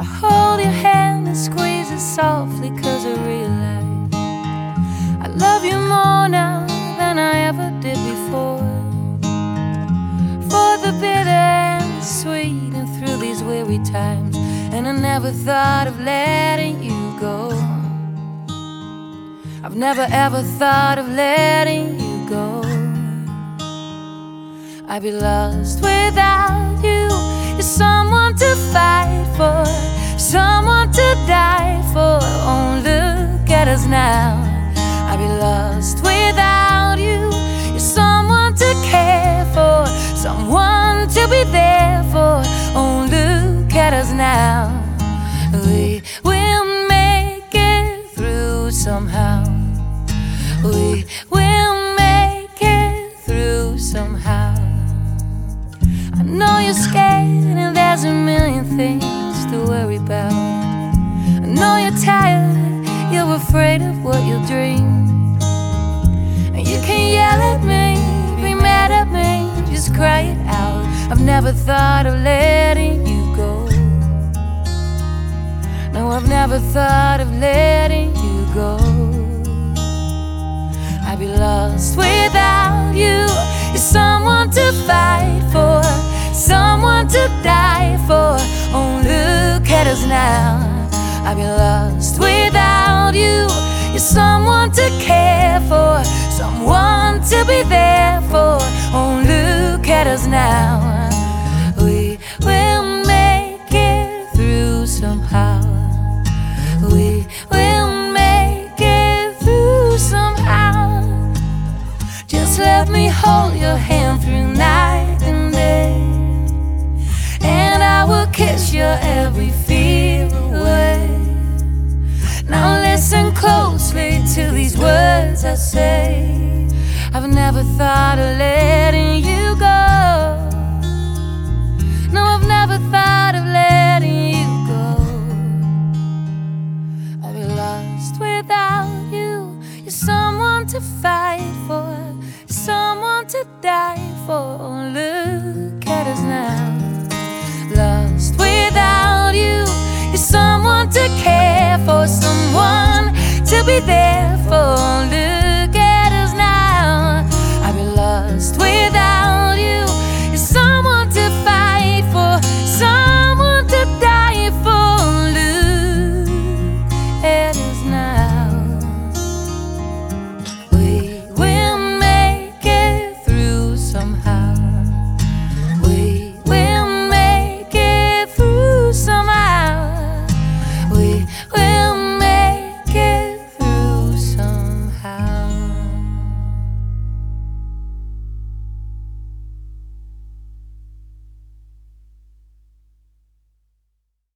I hold your hand and squeeze it softly, cause I realize I love you more now than I ever did before. For the bitter and the sweet, and through these weary times, and I never thought of letting you go. I've never ever thought of letting you go. I'd be lost without you. Die for. Oh, look at us now. I'd be lost without you. You're someone to care for, someone to be there for. Oh, look at us now. We will make it through somehow. We will make it through somehow. I know you're scared and there's a million things to worry about. Know you're tired, you're afraid of what you'll dream. And you can yell at me, be mad at me, just cry it out. I've never thought of letting you go. No, I've never thought of letting you go. I'd be lost without you. You're someone to fight to be there for. Oh, look at us now. We will make it through somehow. We will make it through somehow. Just let me hold your hand through night and day. And I will kiss your every fear away. Now listen closely to these words I say. I've never thought of letting you go. No, I've never thought of letting you go. I'll be lost without you. You're someone to fight for, someone to die for. Look at us now. Lost without you. You're someone to care for, someone to be there